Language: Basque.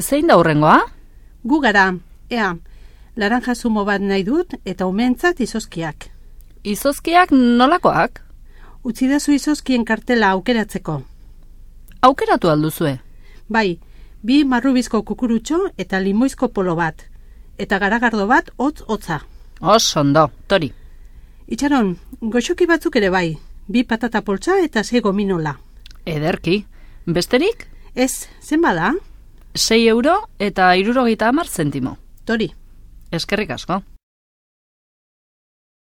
Zein da hurrengoa? Gu gara, ea, laranja zumo bat nahi dut eta umentzat izozkiak. Izozkiak nolakoak? Utsi dazu izozkien kartela aukeratzeko. Aukeratu alduzue. Bai, bi marrubizko kukurutxo eta limoizko polo bat. Eta garagardo bat hotz hotza. Os, ondo, tori. Itxaron, goxoki batzuk ere bai, bi patata poltsa eta sei gominola. Ederki. Besterik? Ez, zen bada? 6 euro eta irurogeita hamar zentimo. Tori. Eskerrik asko.